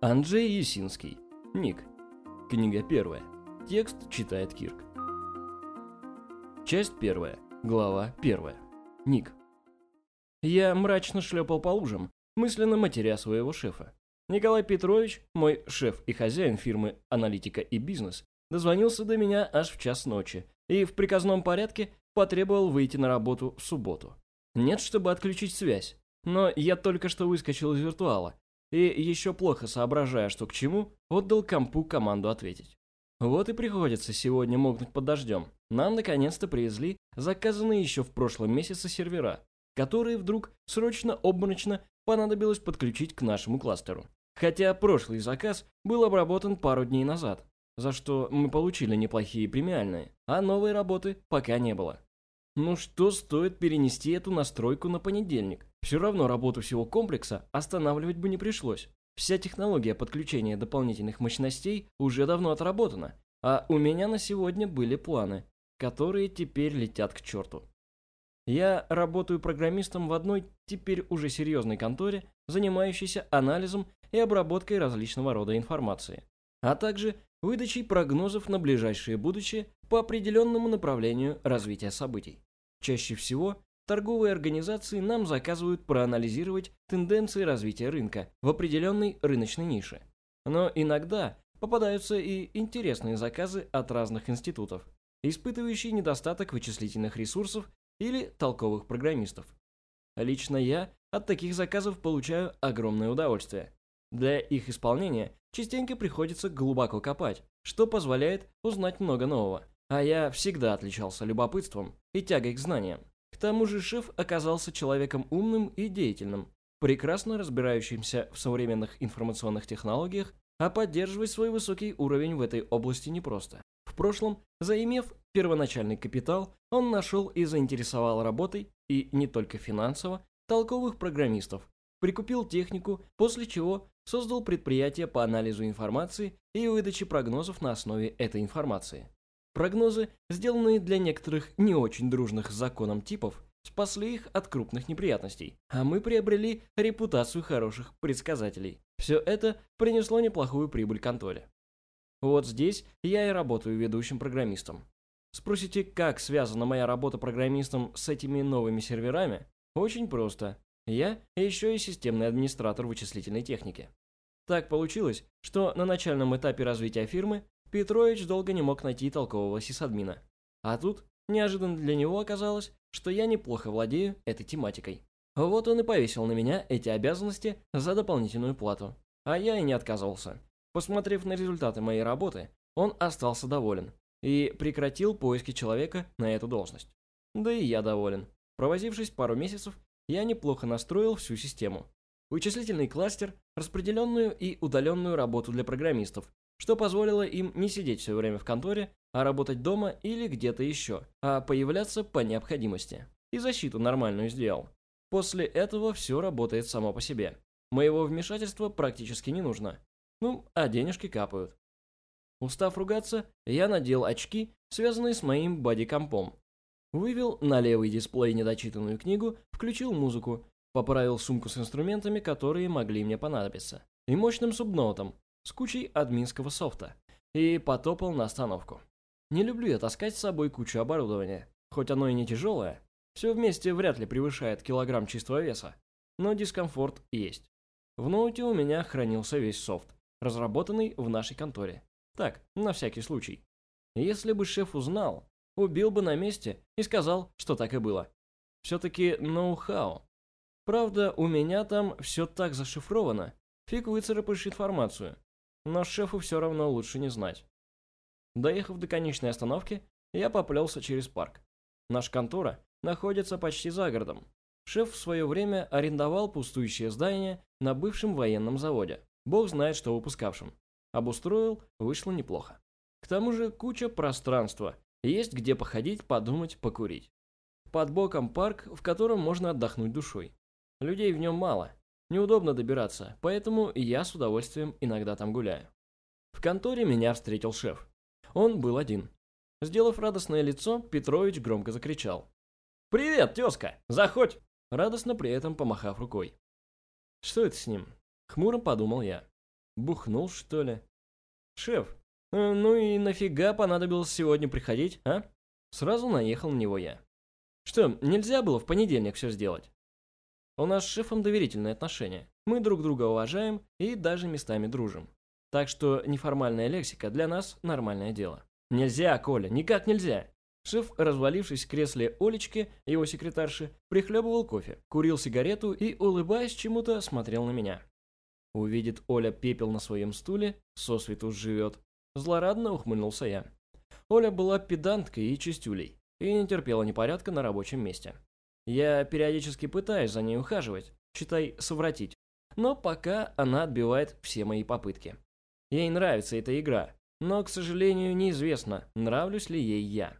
Анджей Есинский. Ник. Книга первая. Текст читает Кирк. Часть первая. Глава первая. Ник. Я мрачно шлепал по лужам, мысленно матеря своего шефа. Николай Петрович, мой шеф и хозяин фирмы «Аналитика и бизнес», дозвонился до меня аж в час ночи и в приказном порядке потребовал выйти на работу в субботу. Нет, чтобы отключить связь, но я только что выскочил из виртуала и, еще плохо соображая, что к чему, отдал компу команду ответить. Вот и приходится сегодня мокнуть под дождем. Нам наконец-то привезли заказанные еще в прошлом месяце сервера, которые вдруг срочно-обморочно понадобилось подключить к нашему кластеру. Хотя прошлый заказ был обработан пару дней назад, за что мы получили неплохие премиальные, а новой работы пока не было. Ну что стоит перенести эту настройку на понедельник? Все равно работу всего комплекса останавливать бы не пришлось. Вся технология подключения дополнительных мощностей уже давно отработана, а у меня на сегодня были планы, которые теперь летят к черту. Я работаю программистом в одной теперь уже серьезной конторе, занимающейся анализом и обработкой различного рода информации, а также выдачей прогнозов на ближайшее будущее по определенному направлению развития событий. Чаще всего торговые организации нам заказывают проанализировать тенденции развития рынка в определенной рыночной нише. Но иногда попадаются и интересные заказы от разных институтов, испытывающие недостаток вычислительных ресурсов или толковых программистов. Лично я от таких заказов получаю огромное удовольствие. Для их исполнения частенько приходится глубоко копать, что позволяет узнать много нового. А я всегда отличался любопытством и тягой к знаниям. К тому же шеф оказался человеком умным и деятельным, прекрасно разбирающимся в современных информационных технологиях, а поддерживать свой высокий уровень в этой области непросто. В прошлом, заимев первоначальный капитал, он нашел и заинтересовал работой, и не только финансово, толковых программистов, прикупил технику, после чего создал предприятие по анализу информации и выдаче прогнозов на основе этой информации. Прогнозы, сделанные для некоторых не очень дружных с законом типов, спасли их от крупных неприятностей, а мы приобрели репутацию хороших предсказателей. Все это принесло неплохую прибыль конторе. Вот здесь я и работаю ведущим программистом. Спросите, как связана моя работа программистом с этими новыми серверами? Очень просто. Я еще и системный администратор вычислительной техники. Так получилось, что на начальном этапе развития фирмы Петрович долго не мог найти толкового сисадмина. А тут, неожиданно для него оказалось, что я неплохо владею этой тематикой. Вот он и повесил на меня эти обязанности за дополнительную плату. А я и не отказывался. Посмотрев на результаты моей работы, он остался доволен и прекратил поиски человека на эту должность. Да и я доволен. Провозившись пару месяцев, я неплохо настроил всю систему. Вычислительный кластер, распределенную и удаленную работу для программистов, что позволило им не сидеть все время в конторе, а работать дома или где-то еще, а появляться по необходимости. И защиту нормальную сделал. После этого все работает само по себе. Моего вмешательства практически не нужно. Ну, а денежки капают. Устав ругаться, я надел очки, связанные с моим бодикомпом. Вывел на левый дисплей недочитанную книгу, включил музыку, поправил сумку с инструментами, которые могли мне понадобиться, и мощным субноутом, с кучей админского софта и потопал на остановку. Не люблю я таскать с собой кучу оборудования, хоть оно и не тяжелое, все вместе вряд ли превышает килограмм чистого веса, но дискомфорт есть. В ноуте у меня хранился весь софт, разработанный в нашей конторе. Так, на всякий случай. Если бы шеф узнал, убил бы на месте и сказал, что так и было. Все-таки ноу-хау. Правда, у меня там все так зашифровано, фиг выцарапаешь информацию но шефу все равно лучше не знать. Доехав до конечной остановки, я поплелся через парк. Наша контора находится почти за городом. Шеф в свое время арендовал пустующее здание на бывшем военном заводе. Бог знает, что выпускавшем. Обустроил, вышло неплохо. К тому же куча пространства. Есть где походить, подумать, покурить. Под боком парк, в котором можно отдохнуть душой. Людей в нем мало, Неудобно добираться, поэтому я с удовольствием иногда там гуляю. В конторе меня встретил шеф. Он был один. Сделав радостное лицо, Петрович громко закричал. «Привет, тезка! Заходь!» Радостно при этом помахав рукой. Что это с ним? Хмуро подумал я. Бухнул, что ли? Шеф, э, ну и нафига понадобилось сегодня приходить, а? Сразу наехал на него я. Что, нельзя было в понедельник все сделать? У нас с шефом доверительные отношения. Мы друг друга уважаем и даже местами дружим. Так что неформальная лексика для нас нормальное дело. Нельзя, Коля, никак нельзя. Шеф, развалившись в кресле Олечки, его секретарши, прихлебывал кофе, курил сигарету и, улыбаясь чему-то, смотрел на меня. Увидит Оля пепел на своем стуле, сосвету живет. Злорадно ухмыльнулся я. Оля была педанткой и чистюлей, и не терпела непорядка на рабочем месте. Я периодически пытаюсь за ней ухаживать, считай, совратить, но пока она отбивает все мои попытки. Ей нравится эта игра, но, к сожалению, неизвестно, нравлюсь ли ей я.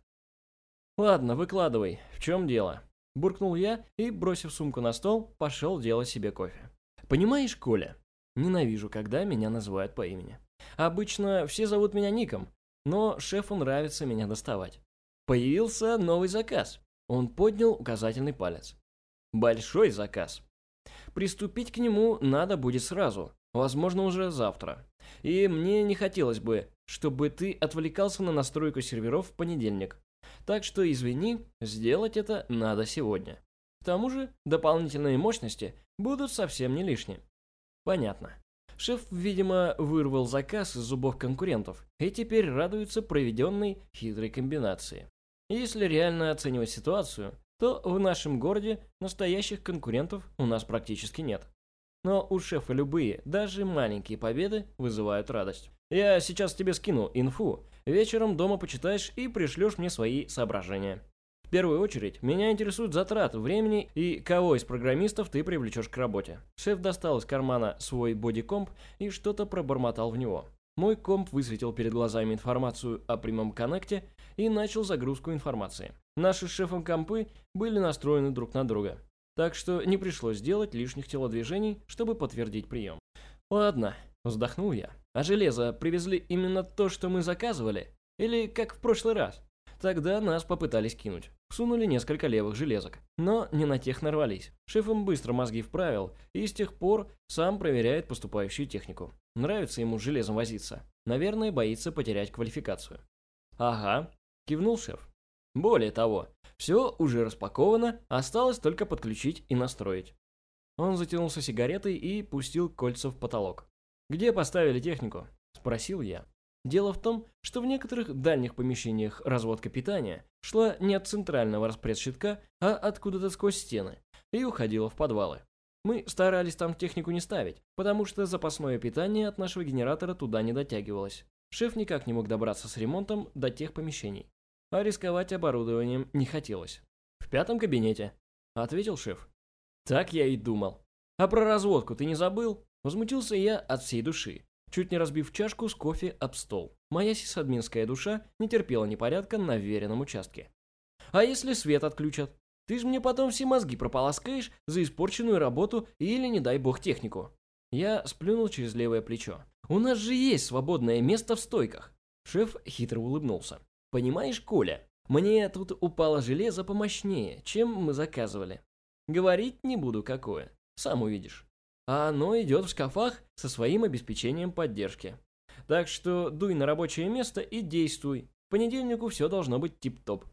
«Ладно, выкладывай, в чем дело?» Буркнул я и, бросив сумку на стол, пошел делать себе кофе. «Понимаешь, Коля, ненавижу, когда меня называют по имени. Обычно все зовут меня Ником, но шефу нравится меня доставать. Появился новый заказ. Он поднял указательный палец. Большой заказ. Приступить к нему надо будет сразу, возможно, уже завтра. И мне не хотелось бы, чтобы ты отвлекался на настройку серверов в понедельник. Так что извини, сделать это надо сегодня. К тому же дополнительные мощности будут совсем не лишние. Понятно. Шеф, видимо, вырвал заказ из зубов конкурентов и теперь радуется проведенной хитрой комбинации. Если реально оценивать ситуацию, то в нашем городе настоящих конкурентов у нас практически нет. Но у шефа любые, даже маленькие победы вызывают радость. Я сейчас тебе скину инфу, вечером дома почитаешь и пришлешь мне свои соображения. В первую очередь, меня интересуют затраты времени и кого из программистов ты привлечешь к работе. Шеф достал из кармана свой бодикомп и что-то пробормотал в него. Мой комп высветил перед глазами информацию о прямом коннекте и начал загрузку информации. Наши с шефом компы были настроены друг на друга, так что не пришлось делать лишних телодвижений, чтобы подтвердить прием. «Ладно», – вздохнул я. «А железо привезли именно то, что мы заказывали? Или как в прошлый раз?» Тогда нас попытались кинуть. Сунули несколько левых железок, но не на тех нарвались. Шеф им быстро мозги вправил и с тех пор сам проверяет поступающую технику. Нравится ему железом возиться. Наверное, боится потерять квалификацию. Ага, кивнул шеф. Более того, все уже распаковано, осталось только подключить и настроить. Он затянулся сигаретой и пустил кольца в потолок. «Где поставили технику?» – спросил я. Дело в том, что в некоторых дальних помещениях разводка питания шла не от центрального распредщитка, а откуда-то сквозь стены, и уходила в подвалы. Мы старались там технику не ставить, потому что запасное питание от нашего генератора туда не дотягивалось. Шеф никак не мог добраться с ремонтом до тех помещений. А рисковать оборудованием не хотелось. «В пятом кабинете», — ответил шеф. «Так я и думал. А про разводку ты не забыл?» Возмутился я от всей души чуть не разбив чашку с кофе об стол. Моя сисадминская душа не терпела непорядка на веренном участке. «А если свет отключат? Ты же мне потом все мозги прополоскаешь за испорченную работу или, не дай бог, технику». Я сплюнул через левое плечо. «У нас же есть свободное место в стойках». Шеф хитро улыбнулся. «Понимаешь, Коля, мне тут упало железо помощнее, чем мы заказывали. Говорить не буду какое, сам увидишь а оно идет в шкафах со своим обеспечением поддержки. Так что дуй на рабочее место и действуй. В понедельнику все должно быть тип-топ.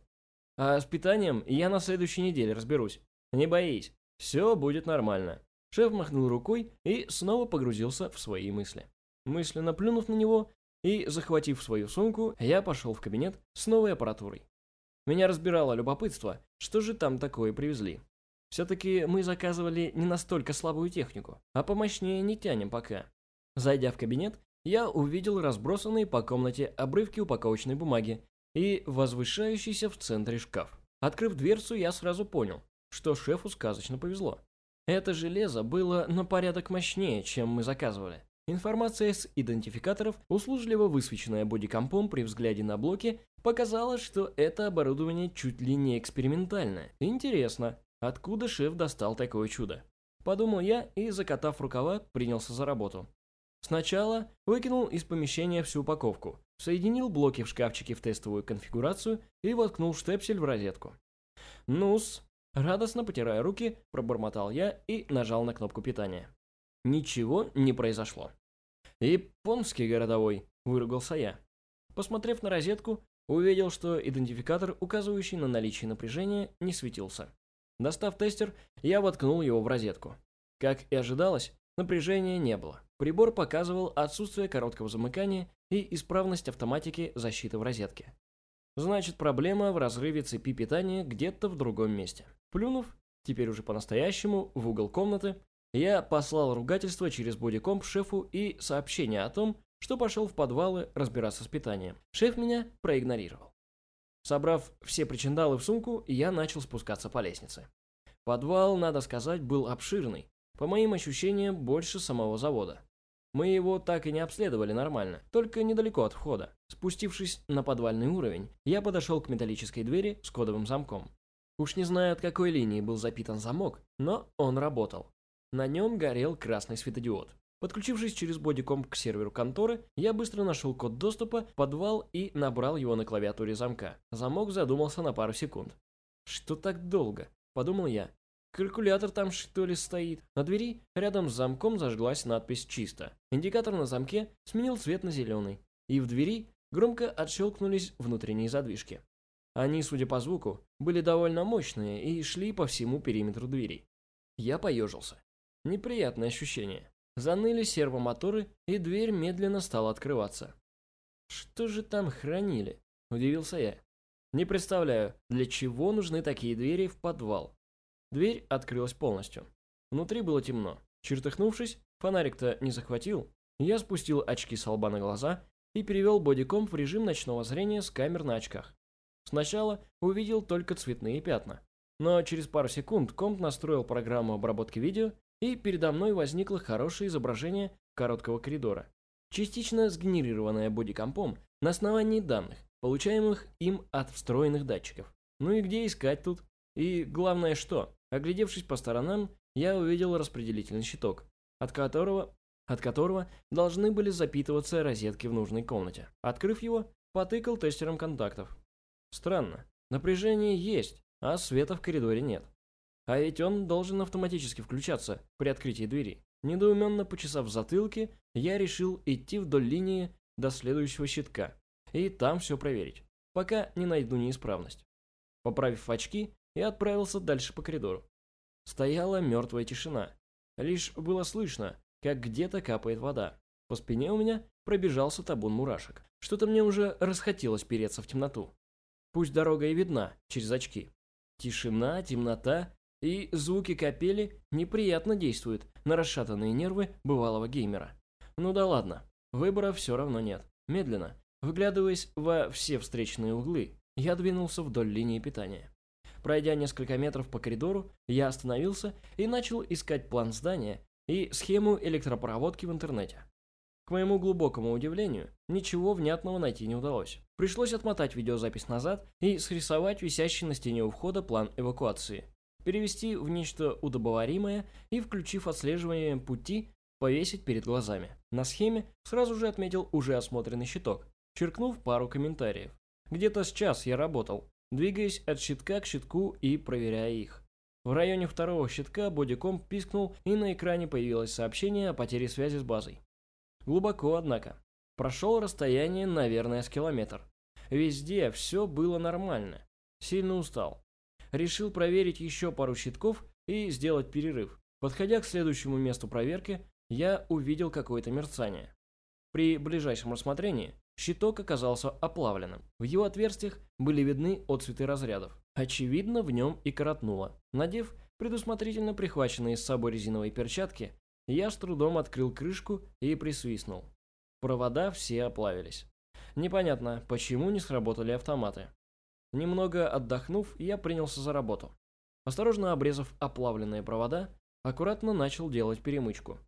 А с питанием я на следующей неделе разберусь. Не боись, все будет нормально. Шеф махнул рукой и снова погрузился в свои мысли. Мысленно плюнув на него и захватив свою сумку, я пошел в кабинет с новой аппаратурой. Меня разбирало любопытство, что же там такое привезли. Все-таки мы заказывали не настолько слабую технику, а помощнее не тянем пока. Зайдя в кабинет, я увидел разбросанные по комнате обрывки упаковочной бумаги и возвышающийся в центре шкаф. Открыв дверцу, я сразу понял, что шефу сказочно повезло. Это железо было на порядок мощнее, чем мы заказывали. Информация с идентификаторов, услужливо высвеченная бодикомпом при взгляде на блоки, показала, что это оборудование чуть ли не экспериментальное. Интересно, Откуда шеф достал такое чудо? Подумал я и, закатав рукава, принялся за работу. Сначала выкинул из помещения всю упаковку, соединил блоки в шкафчике в тестовую конфигурацию и воткнул штепсель в розетку. Нус, радостно потирая руки, пробормотал я и нажал на кнопку питания. Ничего не произошло. «Японский городовой», — выругался я. Посмотрев на розетку, увидел, что идентификатор, указывающий на наличие напряжения, не светился. Достав тестер, я воткнул его в розетку. Как и ожидалось, напряжения не было. Прибор показывал отсутствие короткого замыкания и исправность автоматики защиты в розетке. Значит, проблема в разрыве цепи питания где-то в другом месте. Плюнув, теперь уже по-настоящему, в угол комнаты, я послал ругательство через бодикомп шефу и сообщение о том, что пошел в подвалы разбираться с питанием. Шеф меня проигнорировал. Собрав все причиндалы в сумку, я начал спускаться по лестнице. Подвал, надо сказать, был обширный. По моим ощущениям, больше самого завода. Мы его так и не обследовали нормально, только недалеко от входа. Спустившись на подвальный уровень, я подошел к металлической двери с кодовым замком. Уж не знаю, от какой линии был запитан замок, но он работал. На нем горел красный светодиод. Подключившись через бодикомп к серверу конторы, я быстро нашел код доступа подвал и набрал его на клавиатуре замка. Замок задумался на пару секунд. «Что так долго?» – подумал я. «Калькулятор там что ли стоит?» На двери рядом с замком зажглась надпись «Чисто». Индикатор на замке сменил цвет на зеленый. И в двери громко отщелкнулись внутренние задвижки. Они, судя по звуку, были довольно мощные и шли по всему периметру двери. Я поежился. Неприятное ощущение. Заныли сервомоторы, и дверь медленно стала открываться. «Что же там хранили?» – удивился я. «Не представляю, для чего нужны такие двери в подвал». Дверь открылась полностью. Внутри было темно. Чертыхнувшись, фонарик-то не захватил, я спустил очки с лба на глаза и перевел бодикомп в режим ночного зрения с камер на очках. Сначала увидел только цветные пятна, но через пару секунд комп настроил программу обработки видео и передо мной возникло хорошее изображение короткого коридора, частично сгенерированное бодикомпом на основании данных, получаемых им от встроенных датчиков. Ну и где искать тут? И главное что? Оглядевшись по сторонам, я увидел распределительный щиток, от которого, от которого должны были запитываться розетки в нужной комнате. Открыв его, потыкал тестером контактов. Странно, напряжение есть, а света в коридоре нет. А ведь он должен автоматически включаться при открытии двери. Недоуменно почесав затылки, я решил идти вдоль линии до следующего щитка и там все проверить, пока не найду неисправность. Поправив очки, я отправился дальше по коридору. Стояла мертвая тишина. Лишь было слышно, как где-то капает вода. По спине у меня пробежался табун мурашек. Что-то мне уже расхотелось переться в темноту. Пусть дорога и видна через очки. Тишина, темнота и звуки капели неприятно действуют на расшатанные нервы бывалого геймера. Ну да ладно, выбора все равно нет. Медленно, выглядываясь во все встречные углы, я двинулся вдоль линии питания. Пройдя несколько метров по коридору, я остановился и начал искать план здания и схему электропроводки в интернете. К моему глубокому удивлению, ничего внятного найти не удалось. Пришлось отмотать видеозапись назад и срисовать висящий на стене у входа план эвакуации перевести в нечто удобоваримое и, включив отслеживание пути, повесить перед глазами. На схеме сразу же отметил уже осмотренный щиток, черкнув пару комментариев. Где-то с час я работал, двигаясь от щитка к щитку и проверяя их. В районе второго щитка бодиком пискнул, и на экране появилось сообщение о потере связи с базой. Глубоко, однако. Прошел расстояние, наверное, с километр. Везде все было нормально. Сильно устал. Решил проверить еще пару щитков и сделать перерыв. Подходя к следующему месту проверки, я увидел какое-то мерцание. При ближайшем рассмотрении щиток оказался оплавленным. В его отверстиях были видны отцветы разрядов. Очевидно, в нем и коротнуло. Надев предусмотрительно прихваченные с собой резиновые перчатки, я с трудом открыл крышку и присвистнул. Провода все оплавились. Непонятно, почему не сработали автоматы. Немного отдохнув, я принялся за работу. Осторожно обрезав оплавленные провода, аккуратно начал делать перемычку.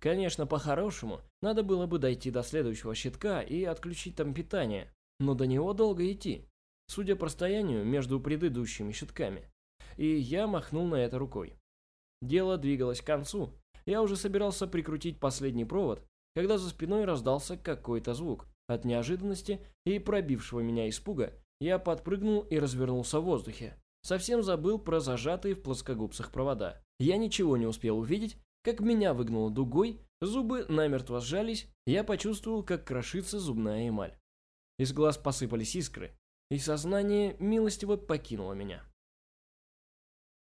Конечно, по-хорошему, надо было бы дойти до следующего щитка и отключить там питание, но до него долго идти, судя по расстоянию между предыдущими щитками. И я махнул на это рукой. Дело двигалось к концу, я уже собирался прикрутить последний провод, когда за спиной раздался какой-то звук. От неожиданности и пробившего меня испуга я подпрыгнул и развернулся в воздухе. Совсем забыл про зажатые в плоскогубцах провода. Я ничего не успел увидеть, как меня выгнуло дугой, зубы намертво сжались, я почувствовал, как крошится зубная эмаль. Из глаз посыпались искры, и сознание милостиво покинуло меня.